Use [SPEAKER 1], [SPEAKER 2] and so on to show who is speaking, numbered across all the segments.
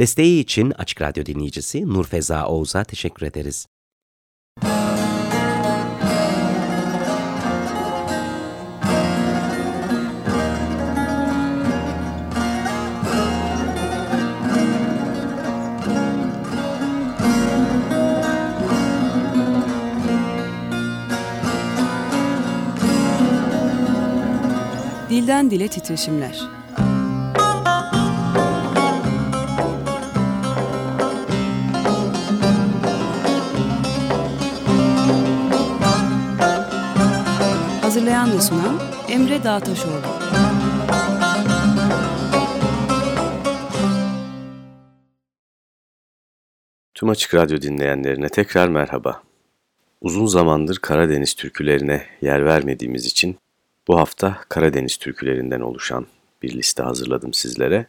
[SPEAKER 1] Desteği için Açık Radyo dinleyicisi Nurfeza Oğuz'a teşekkür ederiz.
[SPEAKER 2] Dilden Dile Titreşimler Hazırlayan ve sunan Emre Dağtaşoğlu.
[SPEAKER 3] Tüm Açık Radyo dinleyenlerine tekrar merhaba. Uzun zamandır Karadeniz türkülerine yer vermediğimiz için bu hafta Karadeniz türkülerinden oluşan bir liste hazırladım sizlere.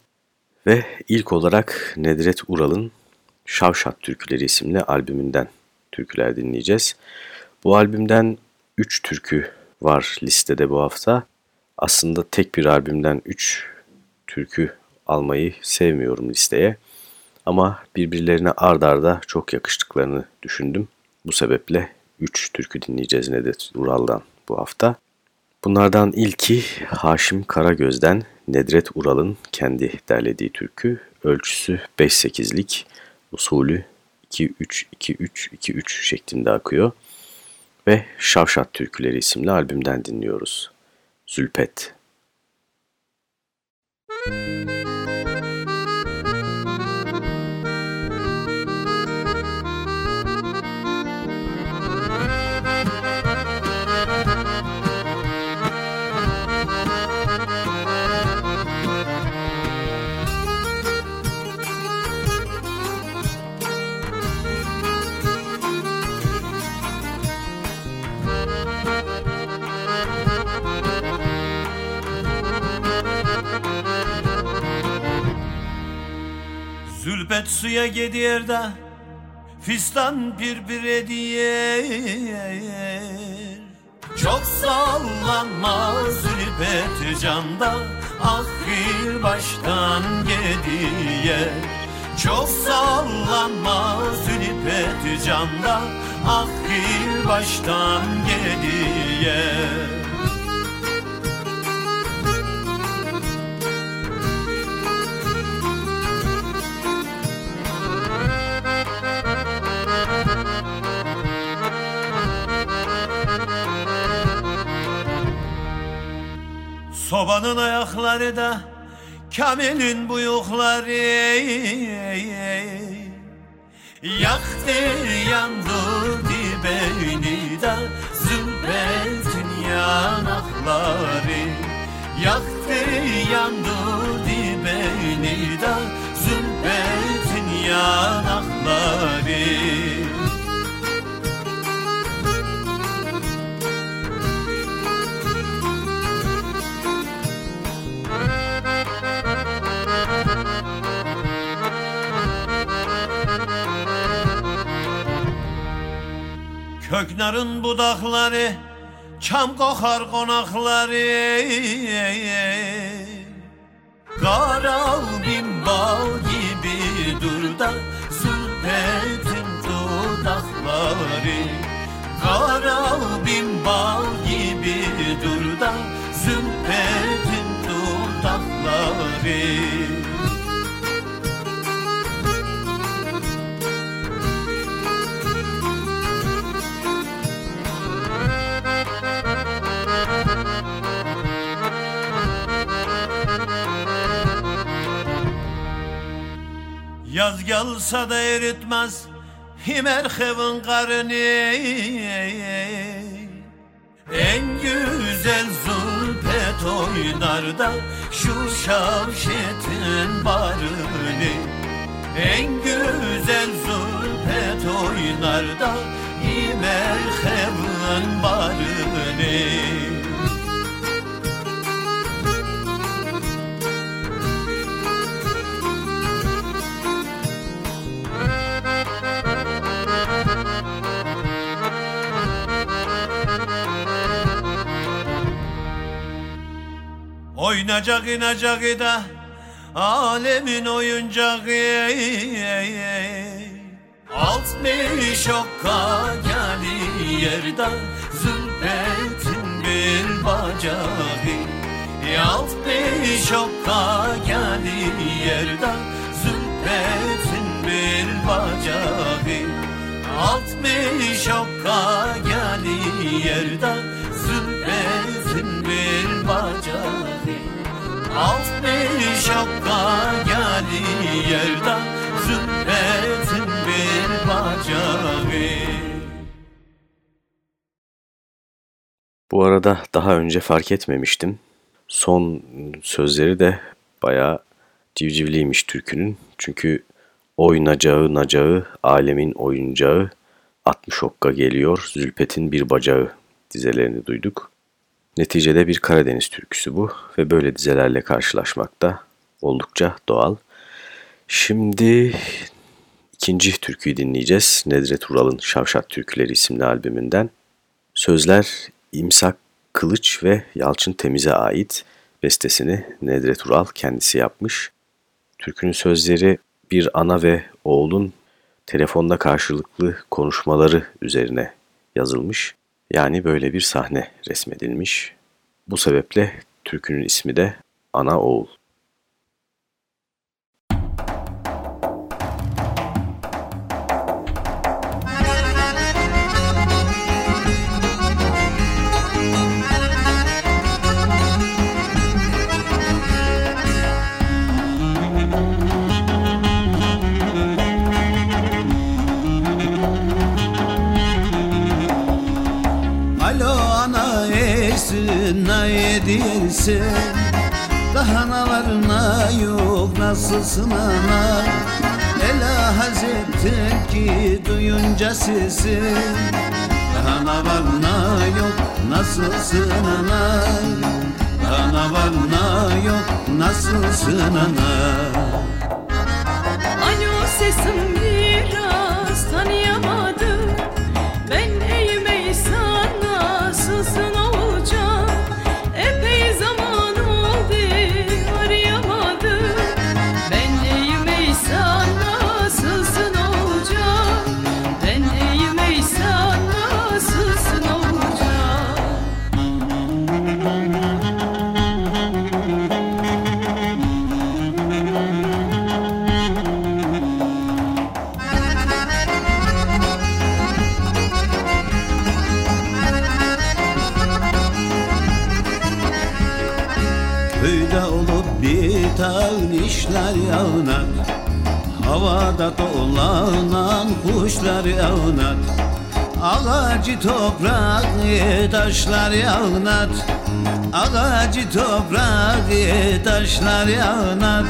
[SPEAKER 3] Ve ilk olarak Nedret Ural'ın Şavşat Türküleri isimli albümünden türküler dinleyeceğiz. Bu albümden 3 türkü var listede bu hafta. Aslında tek bir albümden 3 türkü almayı sevmiyorum listeye. Ama birbirlerine ard arda çok yakıştıklarını düşündüm. Bu sebeple 3 türkü dinleyeceğiz Nedret Ural'dan bu hafta. Bunlardan ilki Haşim Karagöz'den Nedret Ural'ın kendi derlediği türkü. Ölçüsü 5-8'lik, usulü 2-3-2-3-2-3 şeklinde akıyor. Ve Şavşat Türküleri isimli albümden dinliyoruz. Zülpet. Müzik
[SPEAKER 4] suya gidiyor da Fistan bir bir ediyor Çok sallanma zülbet canda Ahir baştan gidiyor Çok sallanma zülbet canda Ahir baştan gidiyor Sobanın ayakları da Kamil'in buyukları. Yaktı yandırdı beni de Zülbetin yanakları. Yaktı yandırdı beni de Zülbetin yanakları Köknarın budakları Çam kokar konakları. Kara bin bal gibi dur da Zülpetin dudakları. Kara bin bal gibi dur da Zülpetin dudakları Yaz gelse de eritmez Himerhev'in karını. En güzel zulpet oynar Şu şavşetin barını. En güzel zulpet oynar da Himerhev'in barını Oynayacak inecek da
[SPEAKER 5] alemin oyuncağı. Altmış okka geli yerde zülfetin bir bacağı. Altmış okka geli yerde zülfetin bir bacağı. Altmış okka geli yerde zülfetin bir bacağı Altmış okka geli yerde zülfetin bir bacağı
[SPEAKER 3] Bu arada daha önce fark etmemiştim. Son sözleri de bayağı civcivliymiş türkünün. Çünkü oynacağı nacağı, alemin oyuncağı, 60 okka geliyor, zülpetin bir bacağı dizelerini duyduk. Neticede bir Karadeniz türküsü bu ve böyle dizelerle karşılaşmak da oldukça doğal. Şimdi ikinci türküyü dinleyeceğiz. Nedret Ural'ın Şavşat Türküleri isimli albümünden. Sözler İmsak Kılıç ve Yalçın Temiz'e ait bestesini Nedret Ural kendisi yapmış. Türkünün sözleri bir ana ve oğlun telefonda karşılıklı konuşmaları üzerine yazılmış. Yani böyle bir sahne resmedilmiş. Bu sebeple türkünün ismi de Ana Oğul.
[SPEAKER 4] Edilsin Daha nalarına yok nasılsın ana? Ela Hazrettin ki duyunca sizi Daha nalarına yok nasılsın ana? Daha nalarına yok nasılsın ana?
[SPEAKER 6] Alo sesim
[SPEAKER 4] Havada dolanan kuşlar yağnar Ağacı toprak taşlar yağnar Ağacı toprak taşlar yağnar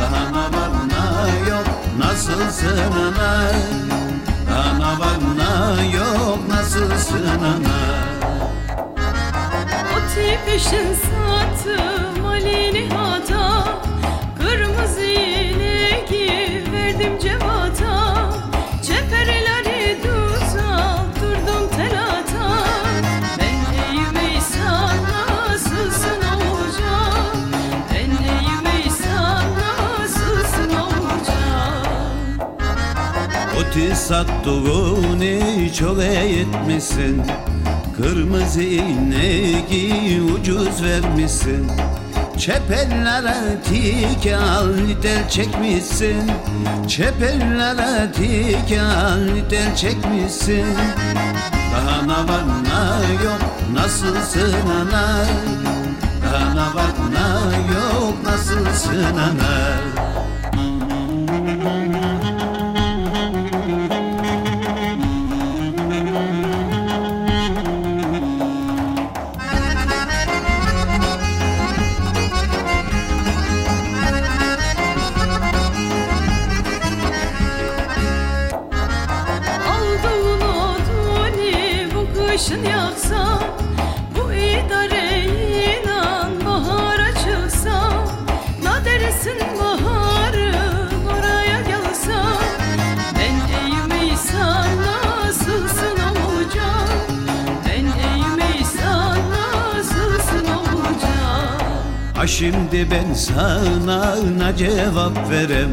[SPEAKER 4] Daha bana yok nasılsın ana Ana bana yok nasılsın ana
[SPEAKER 6] O tipişin sattım Ali Nihat'a
[SPEAKER 4] Oti sattığını çok etmişsin Kırmızı ineği ucuz vermişsin Çepellere tikel tel çekmişsin. Çepellere tikel tel çekmişsin. Daha ne var ne yok nasılsın ana? Daha ne var ne yok nasılsın ana şimdi ben sana ne cevap verem?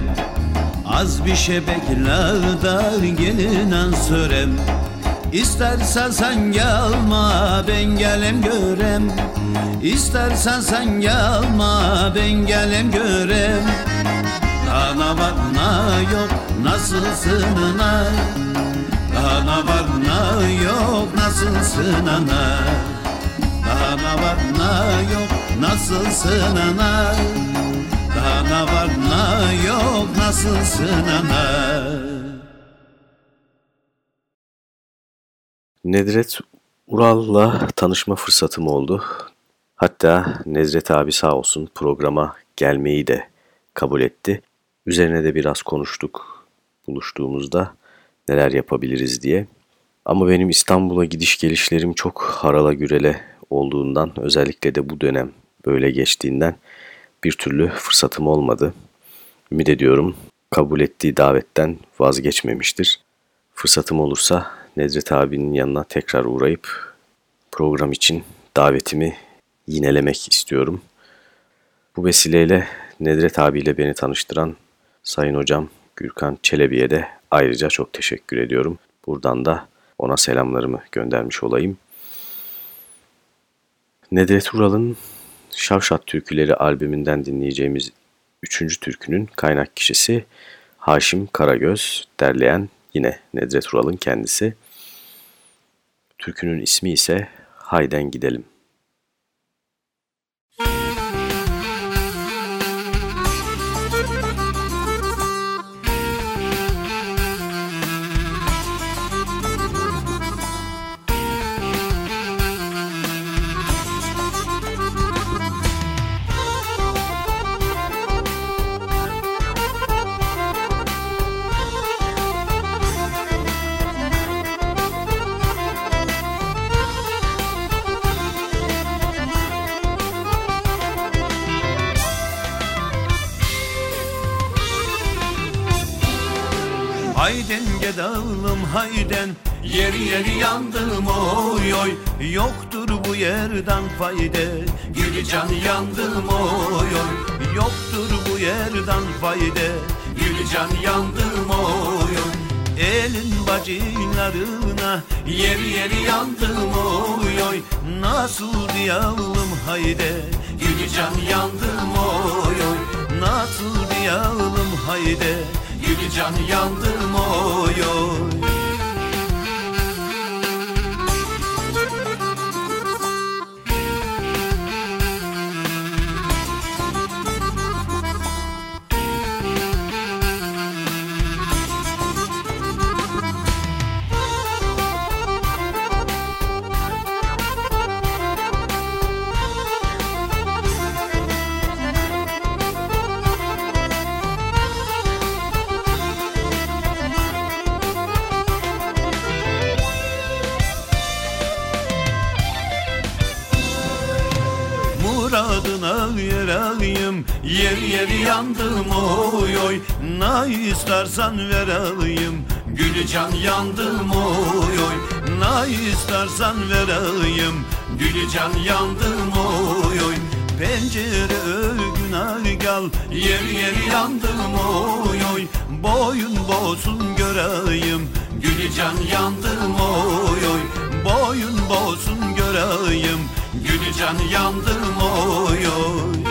[SPEAKER 4] Az bir şey bekle gelin ansörem. İstersen sen gelme ben gelem görem. İstersen sen gelme ben gelem görem. Ana var na yok. Nasılsın ana? Ana var na yok. Nasılsın ana? Ana var na yok nasılsın ana Ana var na yok nasılsın ana
[SPEAKER 3] Nedret Ural'la tanışma fırsatım oldu. Hatta Nedret abi sağ olsun programa gelmeyi de kabul etti. Üzerine de biraz konuştuk buluştuğumuzda neler yapabiliriz diye. Ama benim İstanbul'a gidiş gelişlerim çok harala gürele olduğundan özellikle de bu dönem böyle geçtiğinden bir türlü fırsatım olmadı. Ümit ediyorum kabul ettiği davetten vazgeçmemiştir. Fırsatım olursa Nedret abinin yanına tekrar uğrayıp program için davetimi yinelemek istiyorum. Bu vesileyle Nedret abiyle beni tanıştıran Sayın Hocam Gürkan Çelebi'ye de ayrıca çok teşekkür ediyorum. Buradan da ona selamlarımı göndermiş olayım. Nedret Ural'ın Şavşat Türküleri albümünden dinleyeceğimiz üçüncü türkünün kaynak kişisi Haşim Karagöz, derleyen yine Nedret Ural'ın kendisi. Türkünün ismi ise Hayden Gidelim.
[SPEAKER 4] Bu yerden fayda Gülcan yandım oy. Yoktur bu yerden fayda Gülcan yandım oy. Elin bacılarına Yeri yeri yandım oy. Oy Nasıl diyalım hayde Gülcan yandım oy. Oy Nasıl diyalım hayde Gülcan yandım oy oy Yer yandım oy oy. Ne istersen vereyim Gülcan yandım oy oy. Ne istersen vereyim Gülcan yandım oy oy. Pencere örgün gal Yer yer yandım oy oy. Boyun bosun göreyim. Gülcan yandım oy oy. Boyun bosun göreyim. Gülcan yandım oy oy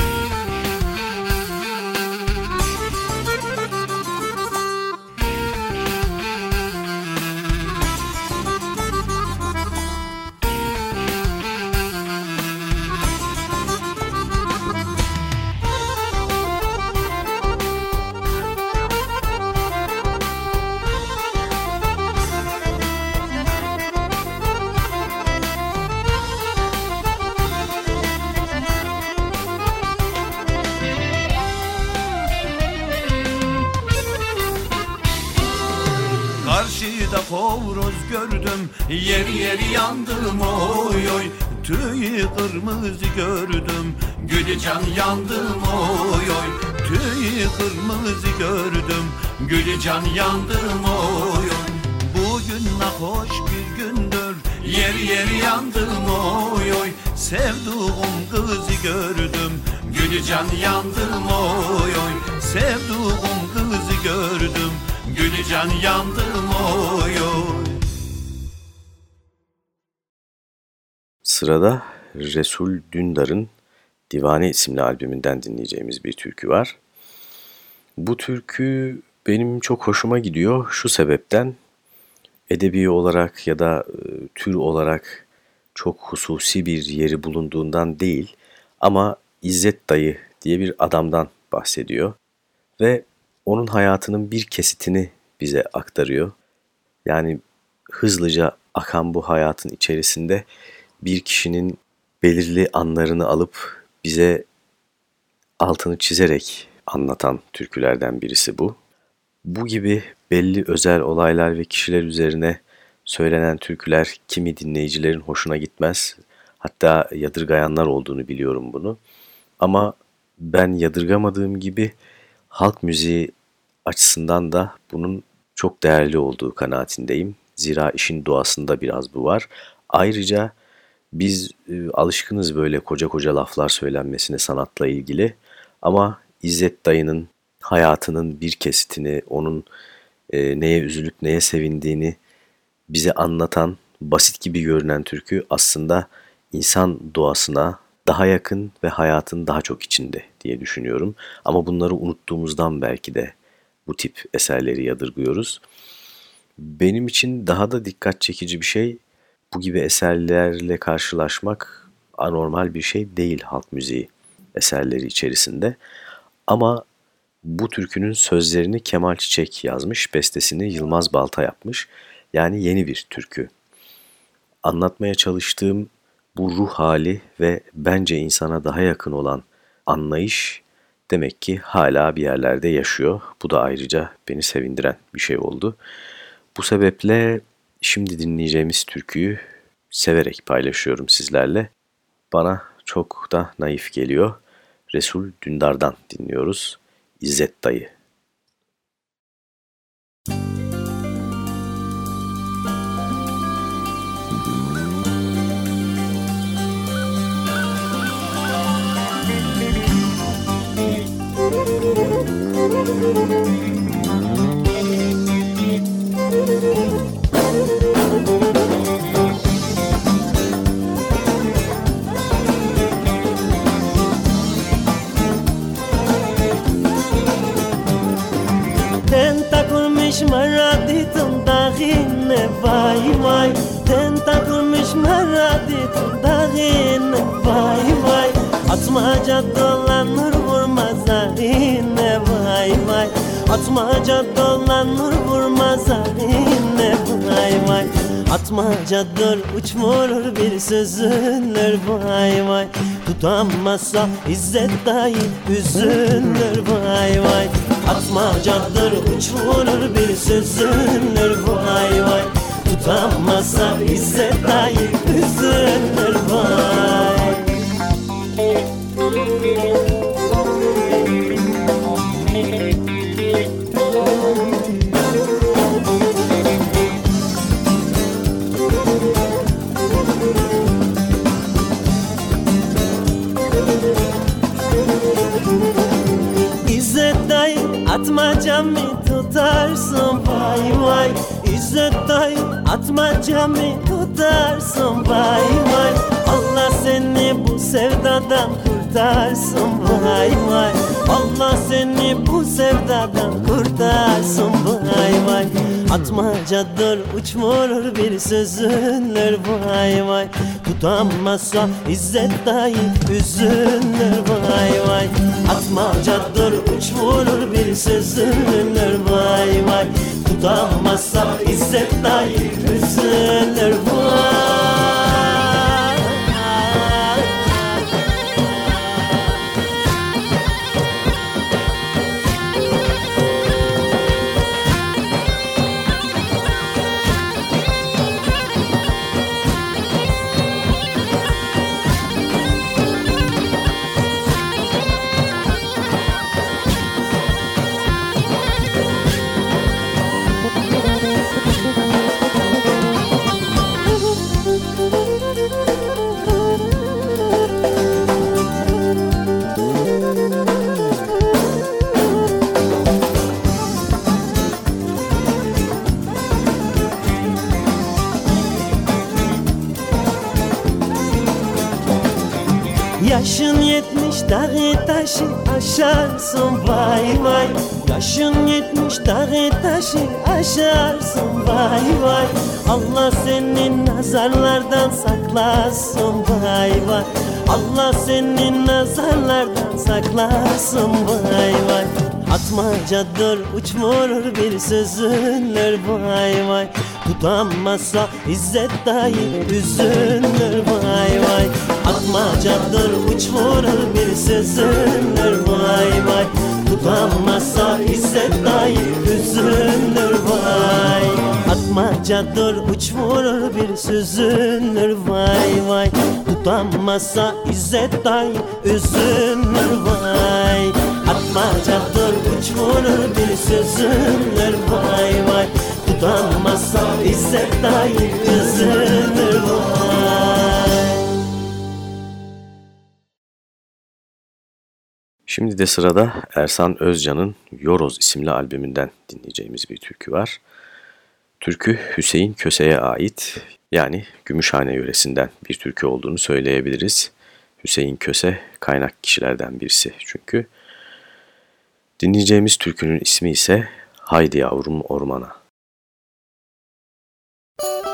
[SPEAKER 4] horoz gördüm Yer yer yandım oy oy. Tüyü kırmızı gördüm Gülcan yandım oy oy. Tüyü kırmızı gördüm Gülcan yandım oy oy. Bugün hoş bir gündür Yer yer yandım oy oy. Sevduğum kızı gördüm Gülcan yandım oy oy. Sevduğum kızı gördüm Gülcan yandım oy oy
[SPEAKER 3] Sırada Resul Dündar'ın Divane isimli albümünden dinleyeceğimiz bir türkü var. Bu türkü benim çok hoşuma gidiyor şu sebepten edebi olarak ya da e, tür olarak çok hususi bir yeri bulunduğundan değil ama İzzet Dayı diye bir adamdan bahsediyor ve onun hayatının bir kesitini bize aktarıyor. Yani hızlıca akan bu hayatın içerisinde bir kişinin belirli anlarını alıp bize altını çizerek anlatan türkülerden birisi bu. Bu gibi belli özel olaylar ve kişiler üzerine söylenen türküler kimi dinleyicilerin hoşuna gitmez. Hatta yadırgayanlar olduğunu biliyorum bunu. Ama ben yadırgamadığım gibi halk müziği açısından da bunun çok değerli olduğu kanaatindeyim. Zira işin doğasında biraz bu var. Ayrıca biz e, alışkınız böyle koca koca laflar söylenmesine sanatla ilgili ama İzzet dayının hayatının bir kesitini, onun e, neye üzülüp neye sevindiğini bize anlatan basit gibi görünen türkü aslında insan doğasına daha yakın ve hayatın daha çok içinde diye düşünüyorum. Ama bunları unuttuğumuzdan belki de bu tip eserleri yadırgıyoruz. Benim için daha da dikkat çekici bir şey bu gibi eserlerle karşılaşmak anormal bir şey değil halk müziği eserleri içerisinde. Ama bu türkünün sözlerini Kemal Çiçek yazmış, bestesini Yılmaz Balta yapmış. Yani yeni bir türkü. Anlatmaya çalıştığım bu ruh hali ve bence insana daha yakın olan anlayış demek ki hala bir yerlerde yaşıyor. Bu da ayrıca beni sevindiren bir şey oldu. Bu sebeple şimdi dinleyeceğimiz türküyü severek paylaşıyorum sizlerle. Bana çok da naif geliyor. Resul Dündar'dan dinliyoruz. İzzet Dayı.
[SPEAKER 7] Atmaca dolanır vurmaz zarine vay vay. Atmaca dolanır vurmaz zarine vay vay. Atmacadır uçmurur bir sözünler vay vay. Tutamazsa İzzet dayı üzülür vay vay. Atmacadır uçurur bir sözünür vay vay. Tutamazsa İzzet dayı üzülür vay Atmacamı tutarsın vay vay. İzzet dayı atmacamı tutarsın vay vay. Allah seni bu sevdadan kurtarsın. Vay vay. Allah seni bu sevdadan kurtarsın. Vay vay. Atmacadır uçmurur bir sözünler. Vay vay. Tutamazsa İzzet dayı üzülür vay vay. Atmacadır uçmurur bir sözünler. Vay vay. Tutamazsa İzzet dayı üzülür vay aşarsın vay vay. Yaşın yetmiş dağı taşı aşarsın vay vay. Allah senin nazarlardan saklasın vay vay. Allah senin nazarlardan saklasın vay vay. Atmacadır uçmur bir sözünler vay vay. Tutamazsa İzzet dayı üzülür vay vay Atmacadır uçmur bir sözünler vay vay. Tutamazsa İzzet dayı üzülür vay. Atmacadır uçmur bir sözünür vay vay. Tutamazsa İzzet dayı üzülür vay. Atmacadır uçmur bir sözünür vay vay. Tutamazsa İzzet dayı üzülür vay
[SPEAKER 3] Şimdi de sırada Ersan Özcan'ın Yoroz isimli albümünden dinleyeceğimiz bir türkü var. Türkü Hüseyin Köse'ye ait yani Gümüşhane yöresinden bir türkü olduğunu söyleyebiliriz. Hüseyin Köse kaynak kişilerden birisi çünkü. Dinleyeceğimiz türkünün ismi ise Haydi Yavrum Ormana.
[SPEAKER 8] Haydi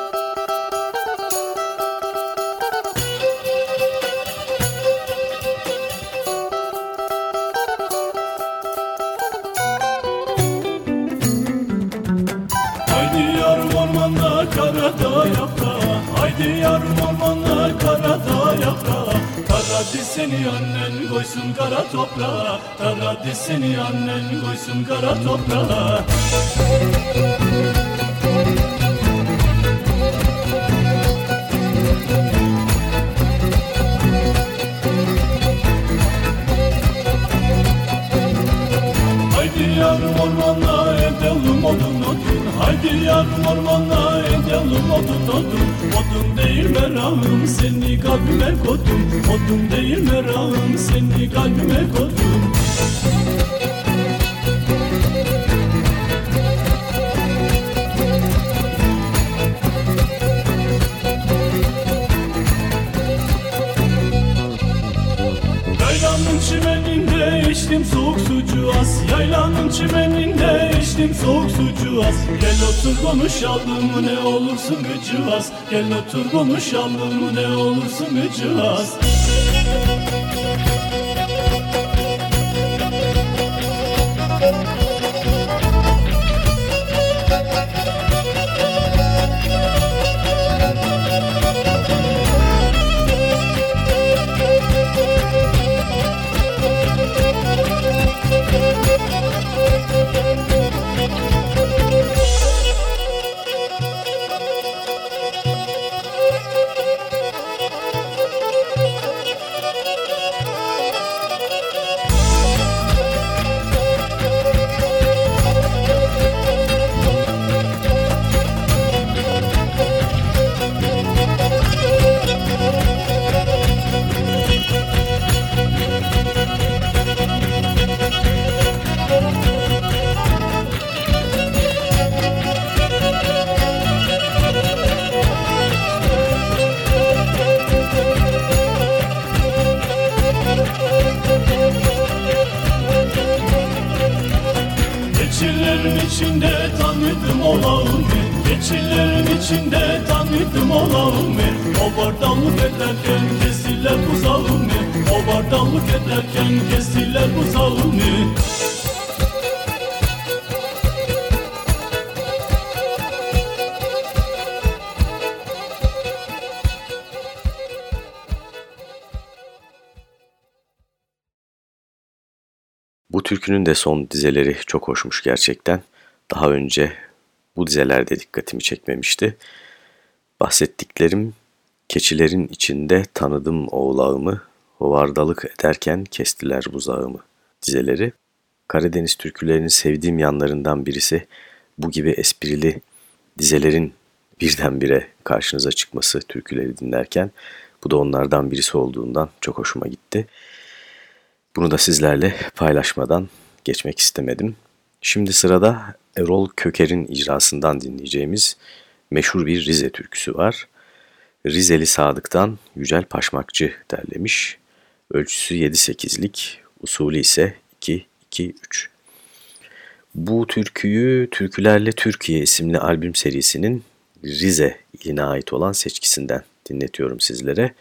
[SPEAKER 8] seni annen koysun kara toprağa. Kara seni annen koysun kara toprağa. Haydi yavrum ormana edelim odun odun. Haydi yavrum ormana edelim odun odun. Odun değil merakım seni kalbime koydum. Odun değil merakım seni kalbime koydum. Yaylanın çimeninde içtim soğuk sucu az Yaylanın çimeninde içtim soğuk sucu Gel otur konuşalım ne olursun gücü az Gel otur konuşalım ne olursun gücü
[SPEAKER 3] türkünün de son dizeleri çok hoşmuş gerçekten. Daha önce bu dizelerde dikkatimi çekmemişti. Bahsettiklerim keçilerin içinde tanıdım oğlağımı, hovardalık ederken kestiler buzağımı dizeleri. Karadeniz türkülerinin sevdiğim yanlarından birisi bu gibi esprili dizelerin birdenbire karşınıza çıkması türküleri dinlerken. Bu da onlardan birisi olduğundan çok hoşuma gitti. Bunu da sizlerle paylaşmadan geçmek istemedim. Şimdi sırada Erol Köker'in icrasından dinleyeceğimiz meşhur bir Rize türküsü var. Rizeli Sadık'tan Yücel Paşmakçı derlemiş. Ölçüsü 7-8'lik, usulü ise 2-2-3. Bu türküyü Türkülerle Türkiye isimli albüm serisinin Rize iline ait olan seçkisinden dinletiyorum sizlere.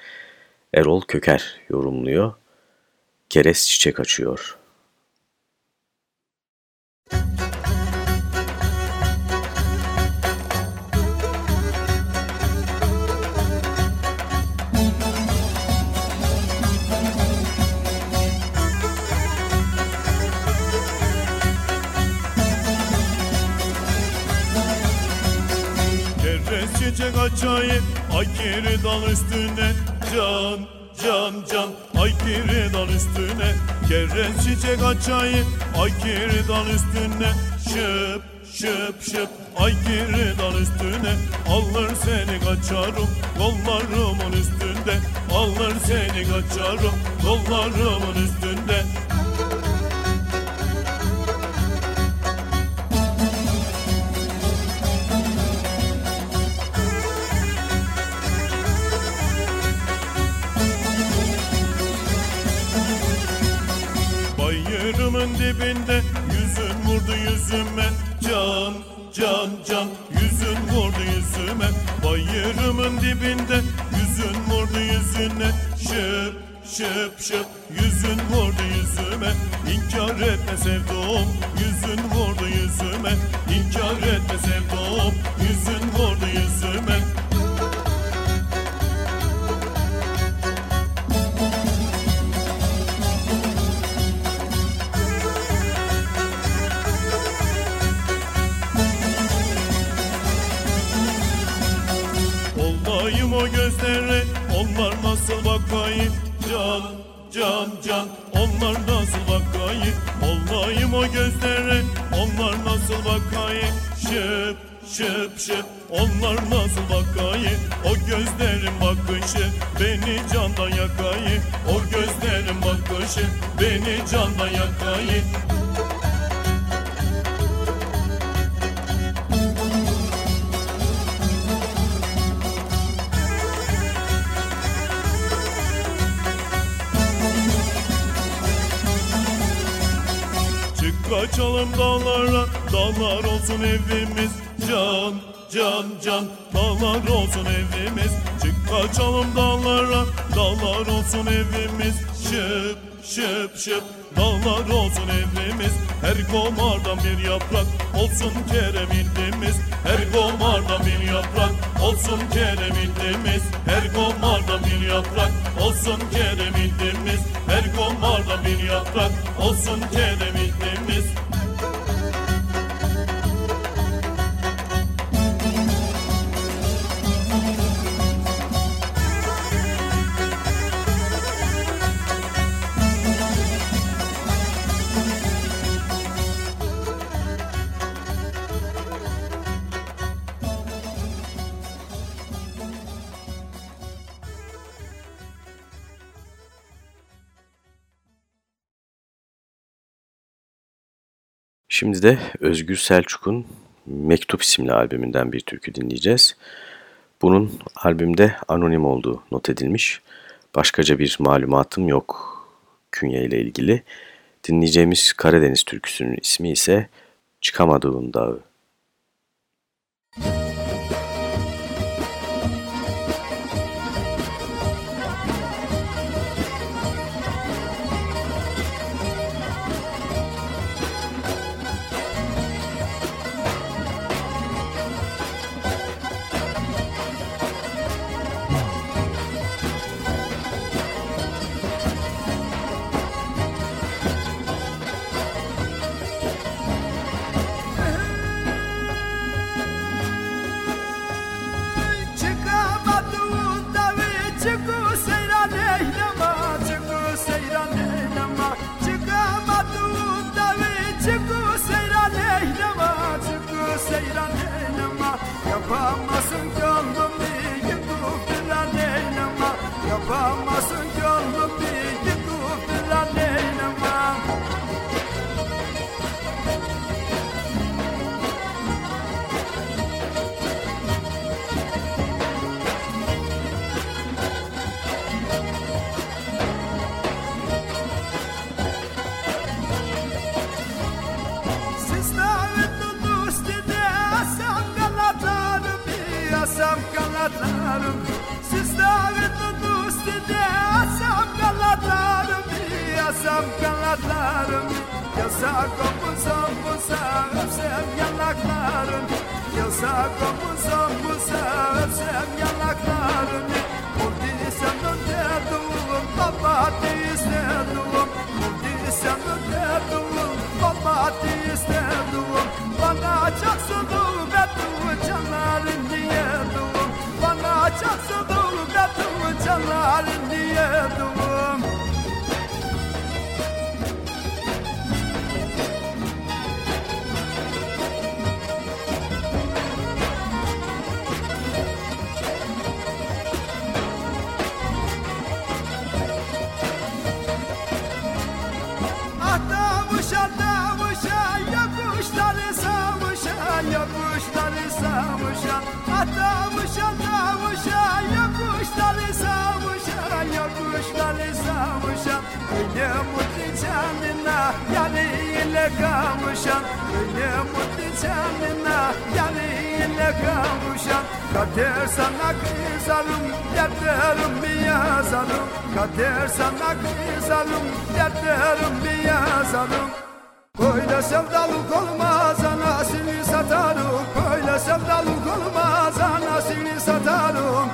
[SPEAKER 3] Erol Köker yorumluyor. Keres çiçek açıyor.
[SPEAKER 9] çiçek açayım Ay kiri dal üstüne Can can can Ay kiri dal üstüne Kerez çiçek açayım. Ay kiri dal üstüne Şıp şıp şıp. Ay kiri dal üstüne Alır seni kaçarım. Kollarımın üstünde Alır seni kaçarım. Kollarımın üstünde dibinde yüzün vurdu yüzüme. Can can can yüzün vurdu yüzüme. Bayırımın dibinde yüzün vurdu yüzüne. Şıp şıp şıp yüzün vurdu yüzüme. İnkar etme sevduğum yüzün vurdu yüzüme. İnkar etme sevduğum yüzün vurdu yüzüme can can
[SPEAKER 3] Şimdi de Özgür Selçuk'un Mektup isimli albümünden bir türkü dinleyeceğiz. Bunun albümde anonim olduğu not edilmiş. Başkaca bir malumatım yok künye ile ilgili. Dinleyeceğimiz Karadeniz türküsünün ismi ise Çıkamadığın Dağı.
[SPEAKER 10] Bana çaksın benim canlarım diyedim Bana Öyle mutlu canına yanıyla kavuşan Öyle mutlu canına yanıyla kavuşan Kader sana kızarım dertlerim bir yazarım Kader sana kızarım dertlerim bir yazarım Böyle sevdalık olmaz anasını satarım. Böyle sevdalık olmaz anasını satarım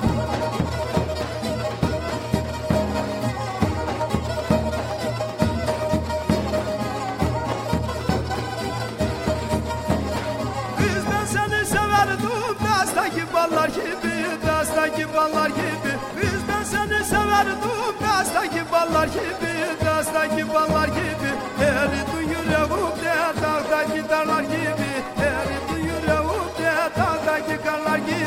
[SPEAKER 10] severdim Dastaki ballar gibi Dastaki ballar gibi. Eri duyuyorum de Dağdaki darlar gibi. Eri duyuyorum de Dağdaki karlar gibi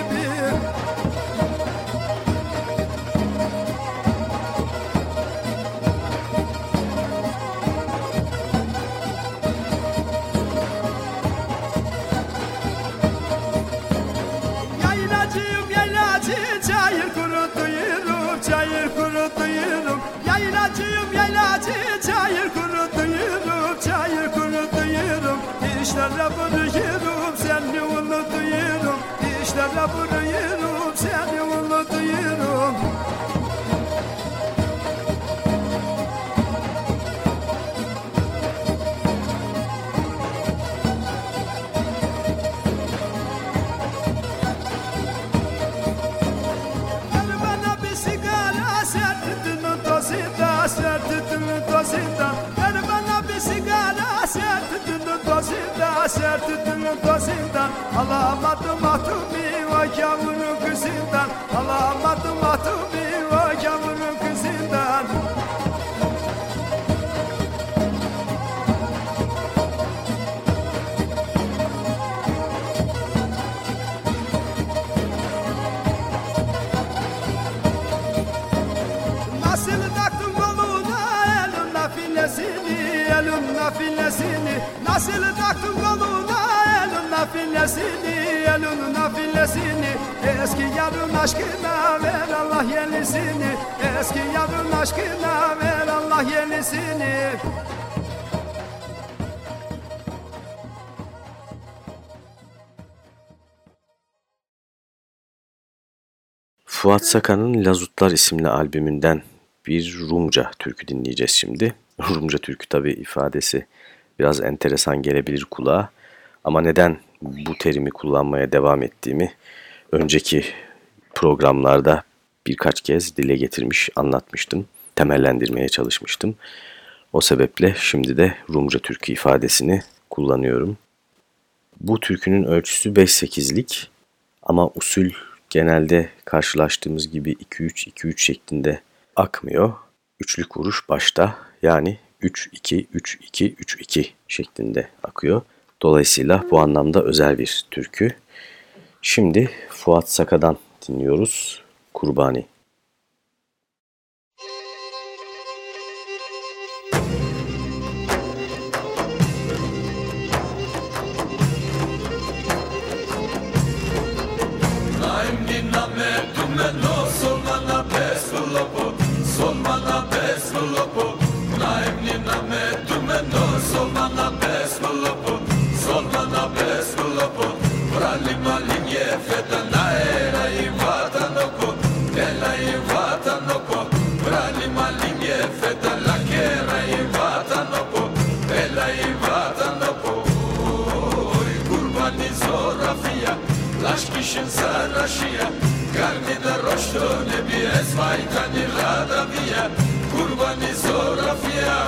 [SPEAKER 10] nafilesini elin nafilesini Eski yarın aşkına ver Allah yenisini Eski yarın aşkına ver Allah yenisini
[SPEAKER 3] Fuat Sakan'ın Lazutlar isimli albümünden bir Rumca türkü dinleyeceğiz şimdi. Rumca türkü tabi ifadesi biraz enteresan gelebilir kulağa ama neden bu terimi kullanmaya devam ettiğimi önceki programlarda birkaç kez dile getirmiş, anlatmıştım, temellendirmeye çalışmıştım. O sebeple şimdi de Rumca türkü ifadesini kullanıyorum. Bu türkünün ölçüsü 5-8'lik ama usul genelde karşılaştığımız gibi 2-3-2-3 şeklinde akmıyor. Üçlük vuruş başta yani 3-2-3-2-3-2 şeklinde akıyor. Dolayısıyla bu anlamda özel bir türkü. Şimdi Fuat Saka'dan dinliyoruz. Kurbani.
[SPEAKER 2] Frali malinje feta na era i vata
[SPEAKER 11] Laşkişin saraşıya Karni da roşto ne bi esvay kani radaviya Kurbani zorafiya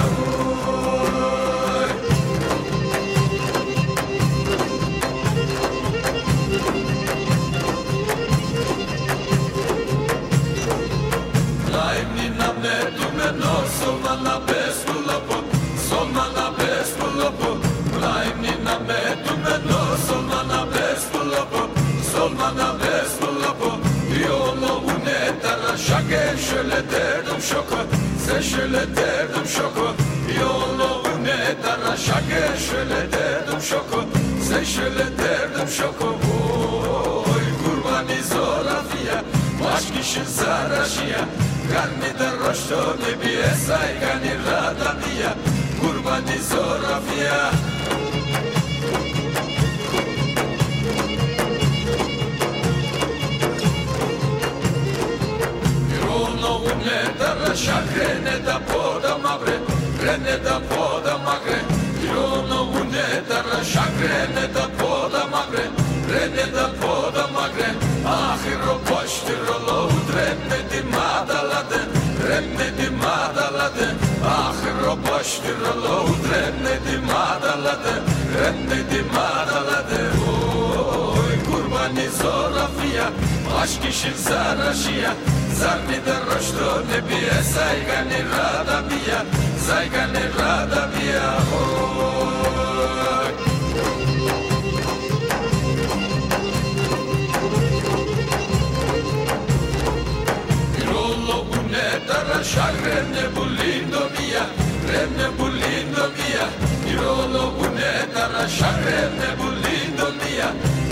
[SPEAKER 11] Laimni namne dume no solmana bestulapo Solmana bestulapo derdim şoko Sen şöyle derdim şoko. Yolu une tara şake şöyle derdim şoko. Sen şöyle derdim şoko Oy kurbani zorafiya Aşk işin saraşıya Karni da roşto ne bi esay kani radamiya. Kurbani zorafiya da shakre ne da poda magre Rene da poda magre. Rono une da shakre ne da poda magre Rene da poda magre. Ahiro poştiro lo Renne di madaladı Renne di madaladı Ahiro poştiro lo Renne di madaladı Renne di madaladı Oy kurbani zorafiya Aşk işin saraşıya Zarni da roşto ne biye Saygani radabiya Saygani radabiya Oy Pirolo une tara shagrene bulindo mia Rene bulindo mia Pirolo une tara shagrene bulindo mia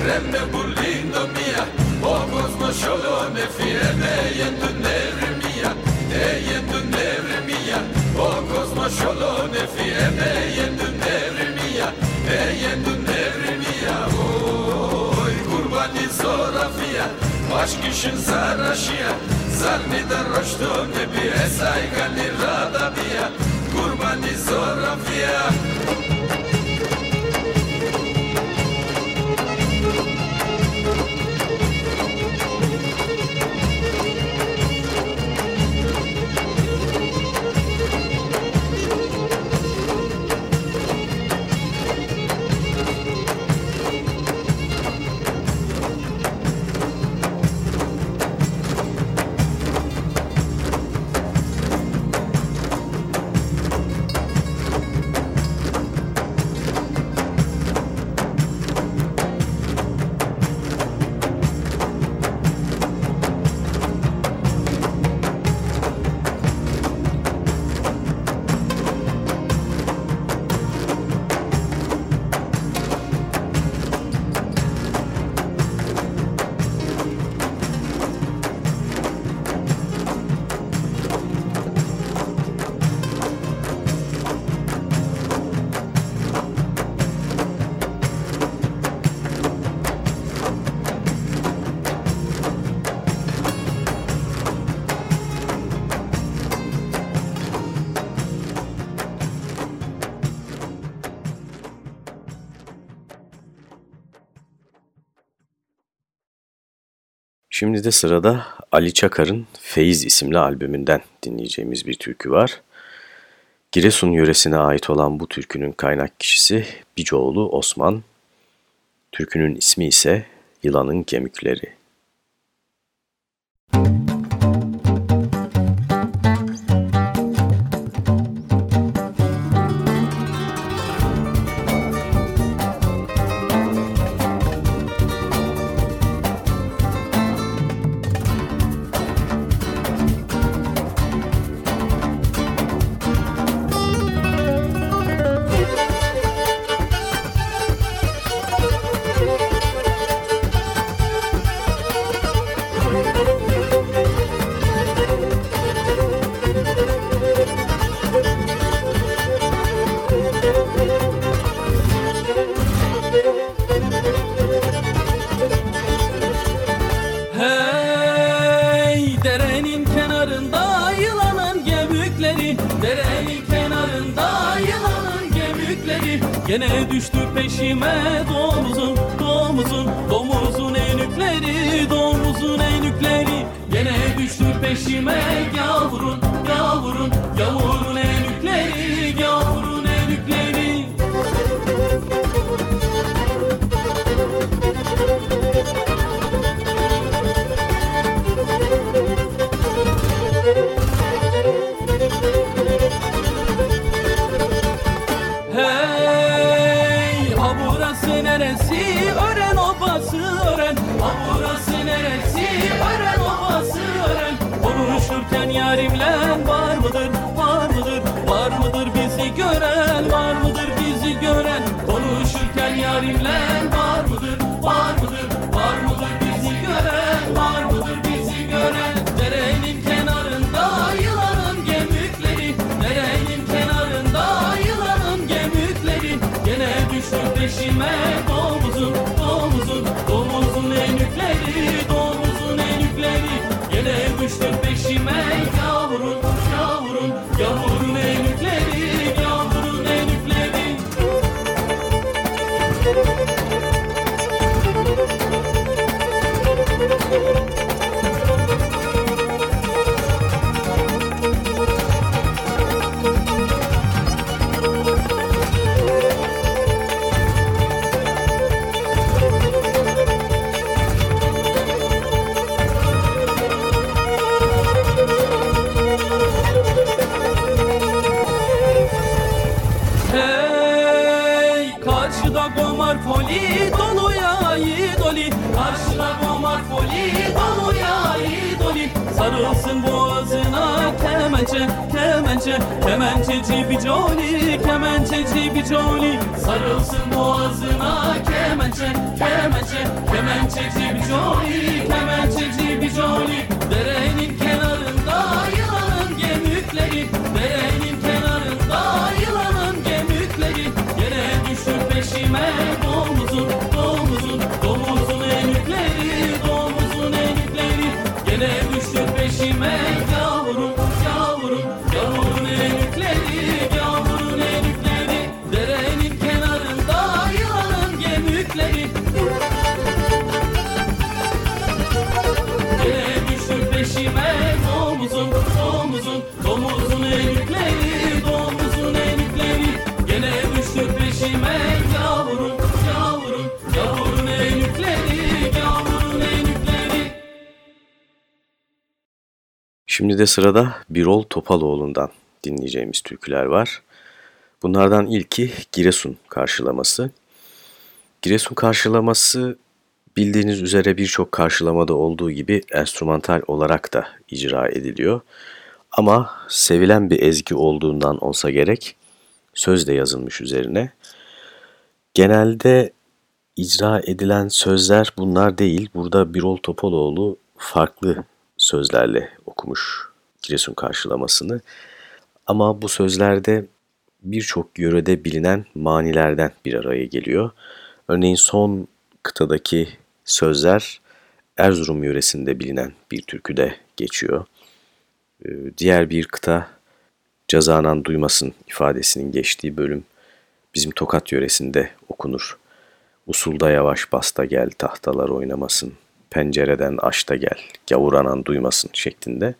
[SPEAKER 11] Rene bulindo mia O cosmo solo ne fiene yendu nere mia E yendu nere mia O cosmo solo ne fiene yendu nere mia E yendu nere mia. Oy kurbani zorafia Aşk işin saraşıya Zarni da roşto ne bi esay gani radabiya Kurbani zorafiya
[SPEAKER 3] Şimdi de sırada Ali Çakar'ın Feyiz isimli albümünden dinleyeceğimiz bir türkü var. Giresun yöresine ait olan bu türkünün kaynak kişisi Bicoğlu Osman. Türkünün ismi ise Yılanın Gemükleri.
[SPEAKER 2] Kemençe Kemençeci bir coli kemençeci bir coli Sarılsın boğazına kemençe kemençe Kemençeci bir coli kemençeci bir coli Derenin kenarında yılanın gemükleri Derenin kenarında yılanın gemükleri. Gene düştü peşime domuzun, domuzun, domuzun enükleri Domuzun enükleri Gene düştü peşime
[SPEAKER 3] Şimdi de sırada Birol Topaloğlu'ndan dinleyeceğimiz türküler var. Bunlardan ilki Giresun karşılaması. Giresun karşılaması bildiğiniz üzere birçok karşılamada olduğu gibi enstrümantal olarak da icra ediliyor. Ama sevilen bir ezgi olduğundan olsa gerek söz de yazılmış üzerine. Genelde icra edilen sözler bunlar değil. Burada Birol Topaloğlu farklı sözlerle okumuş Giresun karşılamasını. Ama bu sözlerde birçok yörede bilinen manilerden bir araya geliyor. Örneğin son kıtadaki sözler Erzurum yöresinde bilinen bir türküde geçiyor. Ee, Diğer bir kıta cazanan duymasın ifadesinin geçtiği bölüm bizim Tokat yöresinde okunur. Usulda yavaş basta gel tahtalar oynamasın, pencereden aşta gel, gavuranan duymasın şeklinde.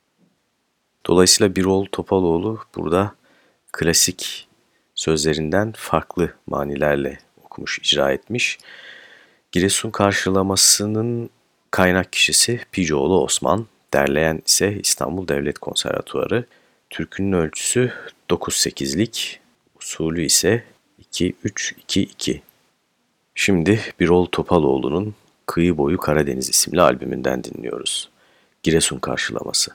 [SPEAKER 3] Dolayısıyla Birol Topaloğlu burada klasik sözlerinden farklı manilerle okumuş, icra etmiş. Giresun karşılamasının kaynak kişisi Picoğlu Osman, derleyen ise İstanbul Devlet Konservatuarı. Türkünün ölçüsü 9-8'lik, usulü ise 2-3-2-2. Şimdi Birol Topaloğlu'nun Kıyı Boyu Karadeniz isimli albümünden dinliyoruz. Giresun karşılaması.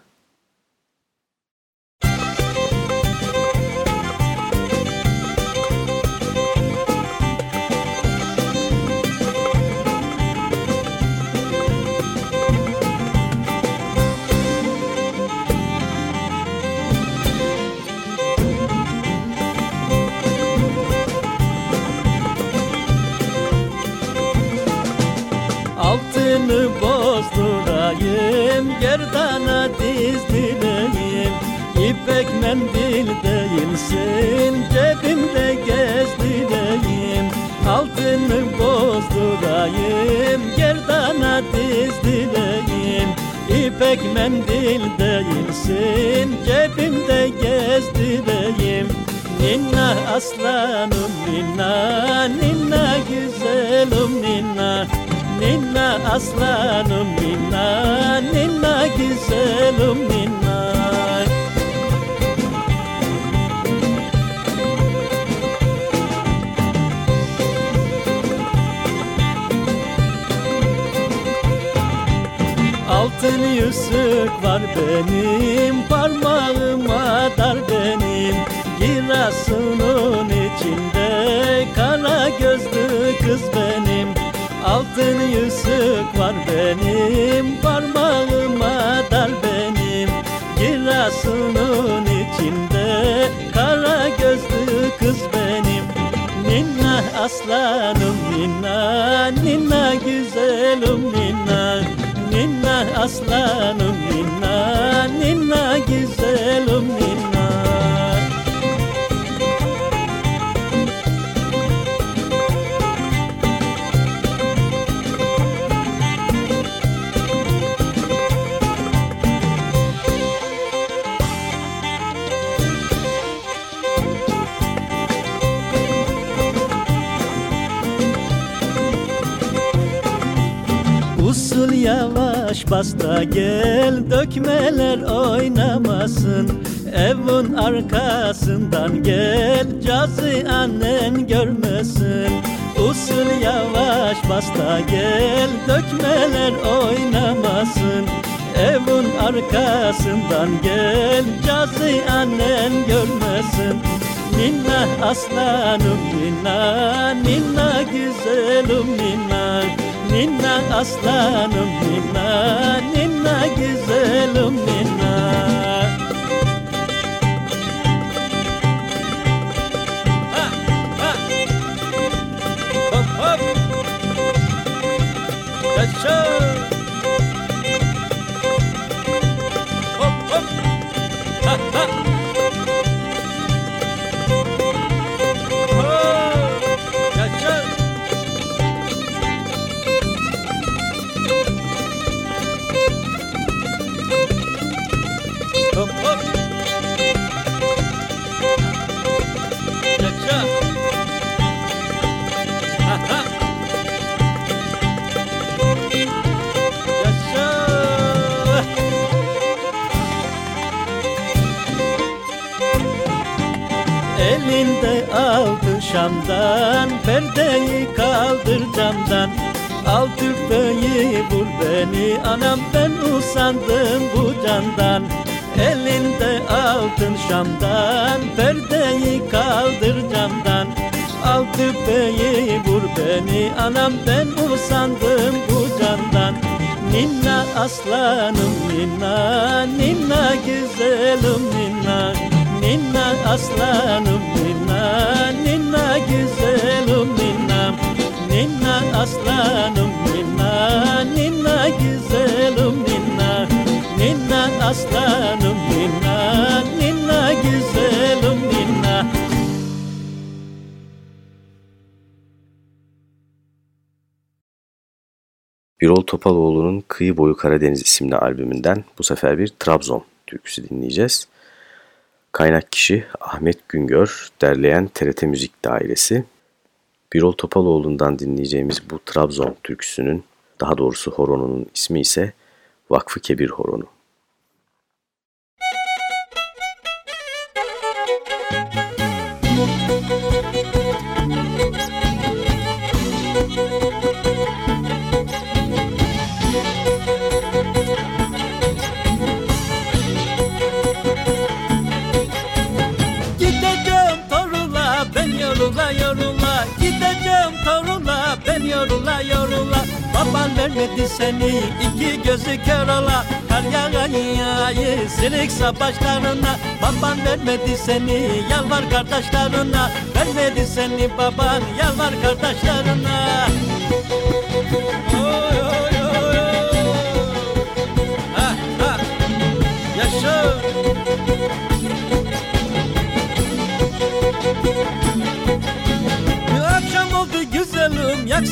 [SPEAKER 12] Bozdurayım Gerdana dizdireyim İpek mendil değilsin Cebimde gezdireyim Altını bozdurayım Gerdana dizdireyim İpek mendil değilsin cebimde gezdireyim Ninna aslanım ninna ninna Ninna aslanım ninna ninna güzelim ninna Altın yüzük var benim Parmağıma dar benim. Girasının içinde Kara gözlü kız benim Altın yüzük var benim Parmağıma dar benim. Girasının içinde Kara gözlü kız benim. Ninna aslanım ninna Ninna güzelim ninna Ninna aslanım yavaş basta gel dökmeler oynamasın. Evin arkasından gel cazı annen görmesin. Usul yavaş basta gel dökmeler oynamasın. Evin arkasından gel cazı annen görmesin. Ninna aslanım ninna ninna güzelim ninna Ninna aslanım ninna ninna güzelim ninna Ha, ha. Hop hop. Yaşa Hop hop. Ha ha şamdan Perdeyi kaldır camdan. Al tüfeği vur beni Anam ben usandım bu candan. Elinde altın şamdan Perdeyi kaldır camdan. Al tüfeği vur beni Anam ben usandım bu candan. Ninna aslanım ninna Ninna güzelim ninna Ninna aslanım ninna Güzelim ninna Ninna aslanım ninna Ninna güzelim ninna Ninna aslanım ninna Ninna güzelim ninna
[SPEAKER 3] Birol Topaloğlu'nun Kıyı Boyu Karadeniz isimli albümünden bu sefer bir Trabzon türküsü dinleyeceğiz. Kaynak kişi Ahmet Güngör, derleyen TRT Müzik Dairesi. Birol Topaloğlu'ndan dinleyeceğimiz bu Trabzon türküsünün, daha doğrusu horonunun ismi ise Vakfı Kebir Horonu.
[SPEAKER 12] Baban vermedi seni. İki gözü kör ola Kar yağayı silik sapaçlarına Baban vermedi seni yalvar kardeşlerine. Vermedi seni baban yalvar kardeşlerine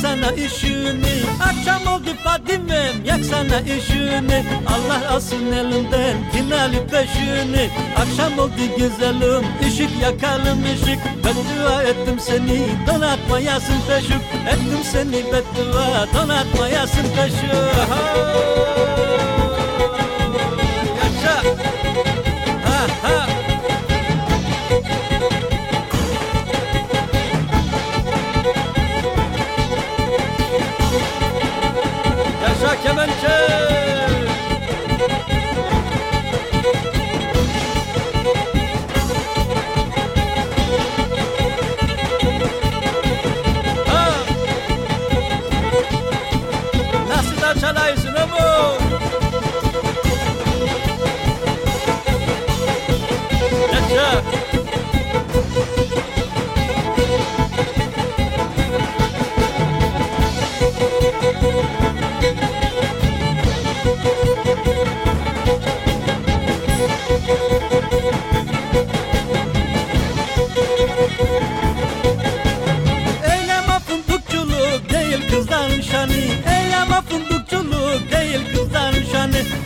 [SPEAKER 12] yaksana ışığını Akşam oldu Fadimem yaksana ışığını Allah alsın elinden finali peşini. Akşam oldu güzelim ışık yakalım ışık. Beddua ettim seni donatmayasın peşik Ettim seni beddua donatmayasın peşik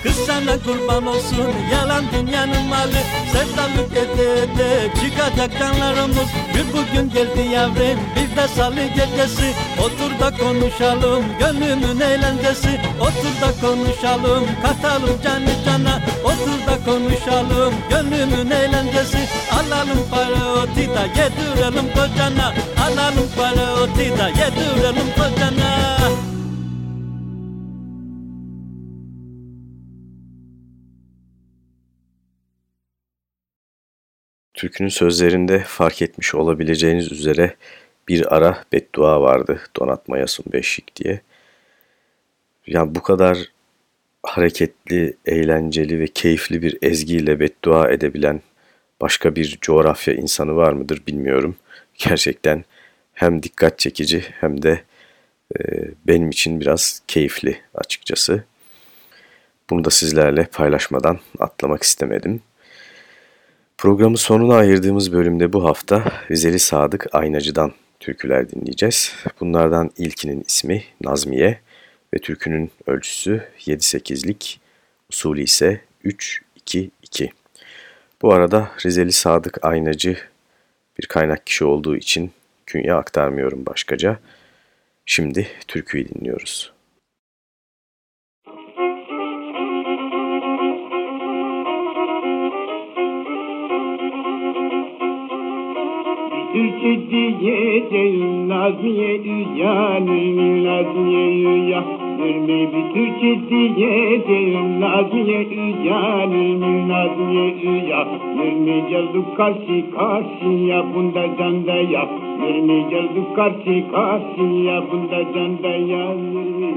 [SPEAKER 12] Kız sana kurban olsun yalan dünyanın malı. Sevdalık ede ede çıkacak canlarımız Bir bugün geldi yavrum bir de salı gecesi. Otur da konuşalım gönlümün eğlencesi. Otur da konuşalım katalım canı cana. Otur da konuşalım gönlümün eğlencesi. Alalım para oti da yedirelim kocana. Alalım para oti da yedirelim kocana
[SPEAKER 3] Türkünün sözlerinde fark etmiş olabileceğiniz üzere bir ara beddua vardı donatmaya sun beşik diye. Yani bu kadar hareketli, eğlenceli ve keyifli bir ezgiyle beddua edebilen başka bir coğrafya insanı var mıdır bilmiyorum. Gerçekten hem dikkat çekici hem de e, benim için biraz keyifli açıkçası. Bunu da sizlerle paylaşmadan atlamak istemedim. Programın sonuna ayırdığımız bölümde bu hafta Rizeli Sadık Aynacı'dan türküler dinleyeceğiz. Bunlardan ilkinin ismi Nazmiye ve türkünün ölçüsü 7-8'lik, usulü ise 3-2-2. Bu arada Rizeli Sadık Aynacı bir kaynak kişi olduğu için künye aktarmıyorum başkaca. Şimdi türküyü dinliyoruz.
[SPEAKER 4] Türkçe diyeceğim Nazmiye Üyan'ın Nazmiye Üya Verme bir Türkçe diyeceğim Nazmiye Üyan'ın Nazmiye Üya Verme geldik karşı karşıya bunda canda ya. Verme geldik karşı karşıya bunda canda ya. Verme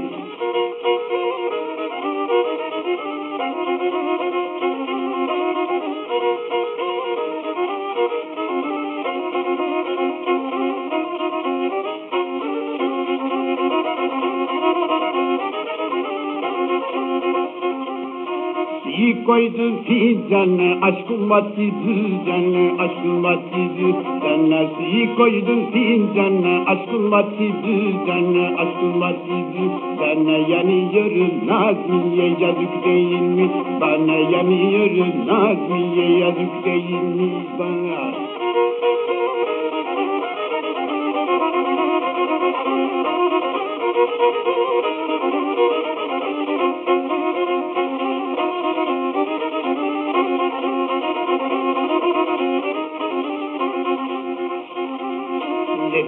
[SPEAKER 4] İyi koydun fincana aşkım batidı canı aşkım batidı canı iyi koydun fincana aşkım batidı canı aşkım batidı sana yanıyorum Nazmiye yazık değil mi? Bana yanıyorum Nazmiye yazık değil mi bana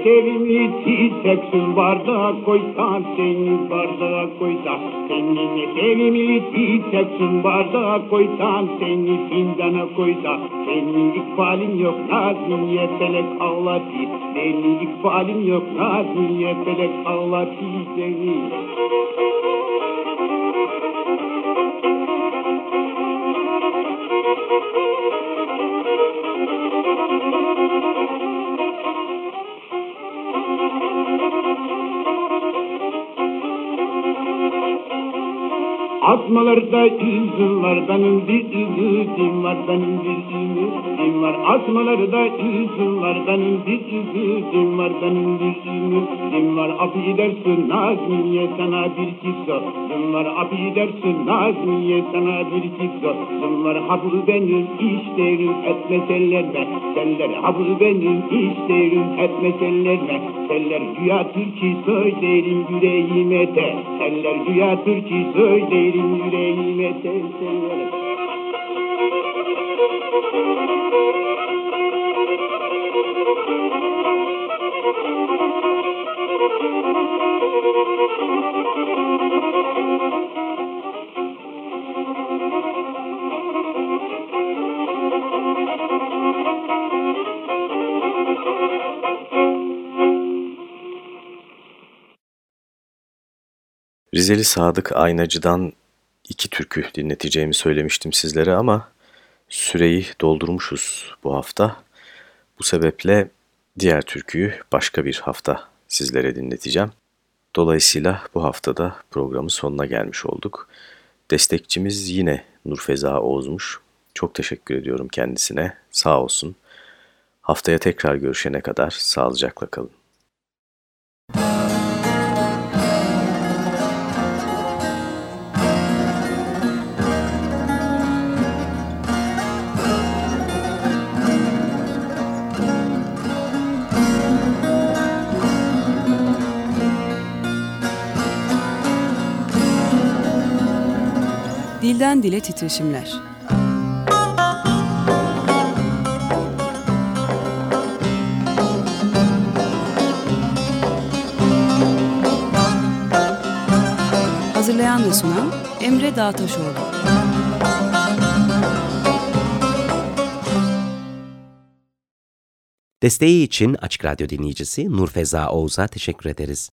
[SPEAKER 4] Yeterimi çiçeksin bardağa koysan seni bardağa koysan. Seni yeterimi çiçeksin bardağa koysan seni fincana koysan. Senin ikbalin yok Nazmiye felek ağlatı senin ikbalin yok Nazmiye felek ağlatı seni Asmalarda üzüm var benim bir ümidim var benim bir ümidim var. Asmalarda üzüm var benim bir ümidim var benim bir ümidim var. Affedersin Nazmiye sana bir kissem var. Affedersin Nazmiye sana bir kissem var. Ha bu benim işlerim etmeseler mi Seller. Ha bu benim işlerim etmeseler mi Seller. Güya Türkçü söylerim yüreğime de Seller. Güya Türkçü söylerim yüreğime sevseler
[SPEAKER 3] Rizeli Sadık Aynacı'dan iki türkü dinleteceğimi söylemiştim sizlere ama süreyi doldurmuşuz bu hafta. Bu sebeple diğer türküyü başka bir hafta sizlere dinleteceğim. Dolayısıyla bu haftada programın sonuna gelmiş olduk. Destekçimiz yine Nurfeza Oğuz'muş. Çok teşekkür ediyorum kendisine. Sağ olsun. Haftaya tekrar görüşene kadar sağlıcakla kalın.
[SPEAKER 13] Dilden dile titreşimler. Hazırlayan ve sunan Emre Dağtaşoğlu.
[SPEAKER 1] Desteği için Açık Radyo dinleyicisi Nurfeza Oğuz'a teşekkür ederiz.